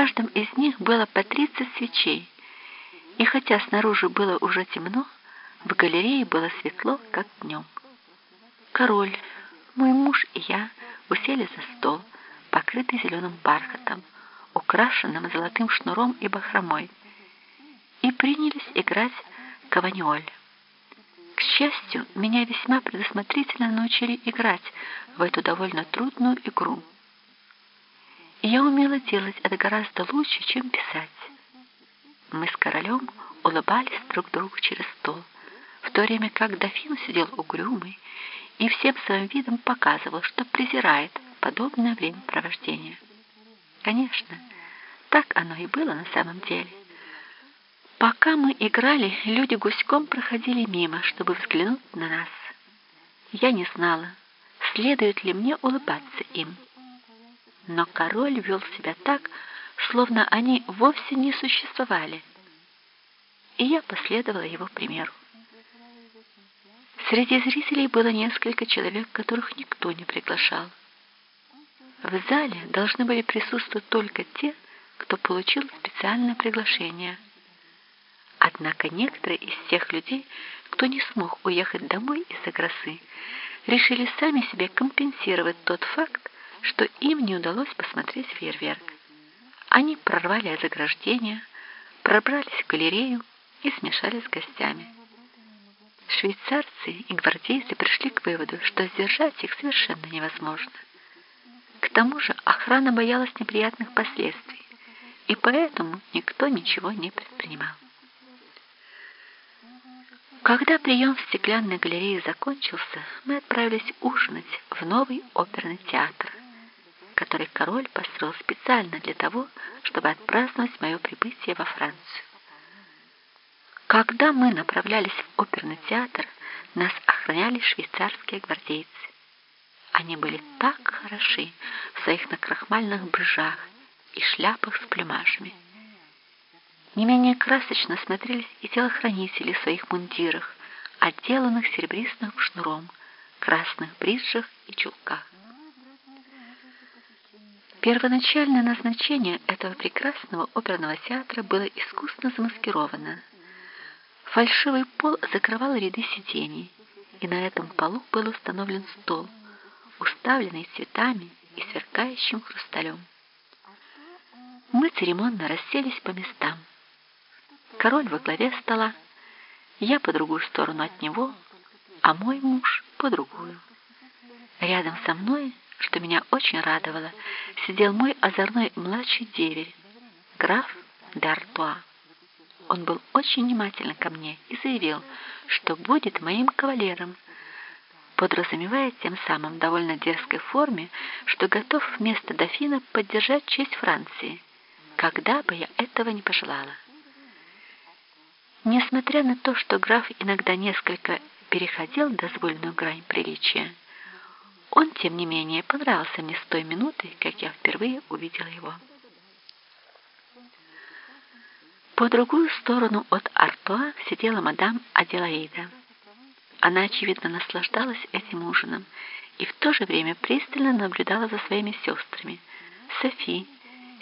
каждом из них было по 30 свечей, и хотя снаружи было уже темно, в галерее было светло, как днем. Король, мой муж и я усели за стол, покрытый зеленым бархатом, украшенным золотым шнуром и бахромой, и принялись играть каваньоль. К счастью, меня весьма предусмотрительно научили играть в эту довольно трудную игру. Я умела делать это гораздо лучше, чем писать. Мы с королем улыбались друг другу через стол, в то время как дофин сидел угрюмый и всем своим видом показывал, что презирает подобное времяпровождение. Конечно, так оно и было на самом деле. Пока мы играли, люди гуськом проходили мимо, чтобы взглянуть на нас. Я не знала, следует ли мне улыбаться им. Но король вел себя так, словно они вовсе не существовали. И я последовала его примеру. Среди зрителей было несколько человек, которых никто не приглашал. В зале должны были присутствовать только те, кто получил специальное приглашение – Однако некоторые из тех людей, кто не смог уехать домой из-за грозы, решили сами себе компенсировать тот факт, что им не удалось посмотреть фейерверк. Они прорвали заграждение, пробрались в галерею и смешались с гостями. Швейцарцы и гвардейцы пришли к выводу, что сдержать их совершенно невозможно. К тому же охрана боялась неприятных последствий, и поэтому никто ничего не предпринимал. Когда прием в стеклянной галерее закончился, мы отправились ужинать в новый оперный театр, который король построил специально для того, чтобы отпраздновать мое прибытие во Францию. Когда мы направлялись в оперный театр, нас охраняли швейцарские гвардейцы. Они были так хороши в своих накрахмальных брыжах и шляпах с плюмажами. Не менее красочно смотрелись и телохранители в своих мундирах, отделанных серебристым шнуром, красных бриджах и чулках. Первоначальное назначение этого прекрасного оперного театра было искусно замаскировано. Фальшивый пол закрывал ряды сидений, и на этом полу был установлен стол, уставленный цветами и сверкающим хрусталем. Мы церемонно расселись по местам. Король во главе стола, я по другую сторону от него, а мой муж по другую. Рядом со мной, что меня очень радовало, сидел мой озорной младший деверь, граф Д'Артуа. Он был очень внимателен ко мне и заявил, что будет моим кавалером, подразумевая тем самым в довольно дерзкой форме, что готов вместо дофина поддержать честь Франции, когда бы я этого не пожелала. Несмотря на то, что граф иногда несколько переходил дозволенную грань приличия, он, тем не менее, понравился мне с той минуты, как я впервые увидела его. По другую сторону от Артуа сидела мадам Аделаида. Она, очевидно, наслаждалась этим ужином и в то же время пристально наблюдала за своими сестрами, Софи,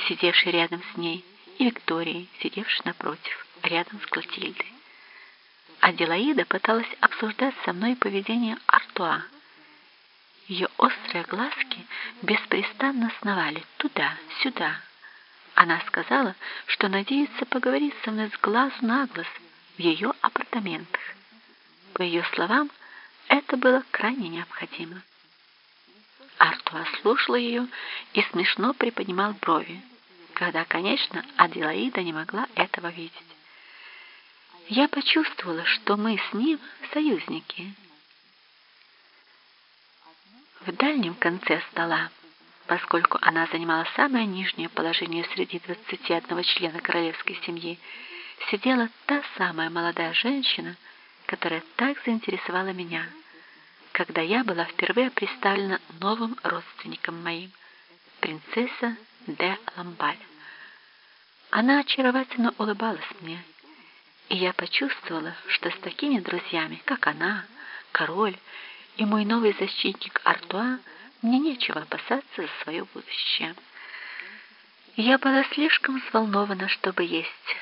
сидевшей рядом с ней, и Викторией, сидевшей напротив рядом с Клотильдой. Аделаида пыталась обсуждать со мной поведение Артуа. Ее острые глазки беспрестанно сновали туда-сюда. Она сказала, что надеется поговорить со мной с глазу на глаз в ее апартаментах. По ее словам, это было крайне необходимо. Артуа слушала ее и смешно приподнимал брови, когда, конечно, Аделаида не могла этого видеть я почувствовала, что мы с ним союзники. В дальнем конце стола, поскольку она занимала самое нижнее положение среди 21 члена королевской семьи, сидела та самая молодая женщина, которая так заинтересовала меня, когда я была впервые представлена новым родственником моим, принцесса де Ламбаль. Она очаровательно улыбалась мне, и я почувствовала, что с такими друзьями, как она, король и мой новый защитник Артуа, мне нечего опасаться за свое будущее. Я была слишком взволнована, чтобы есть.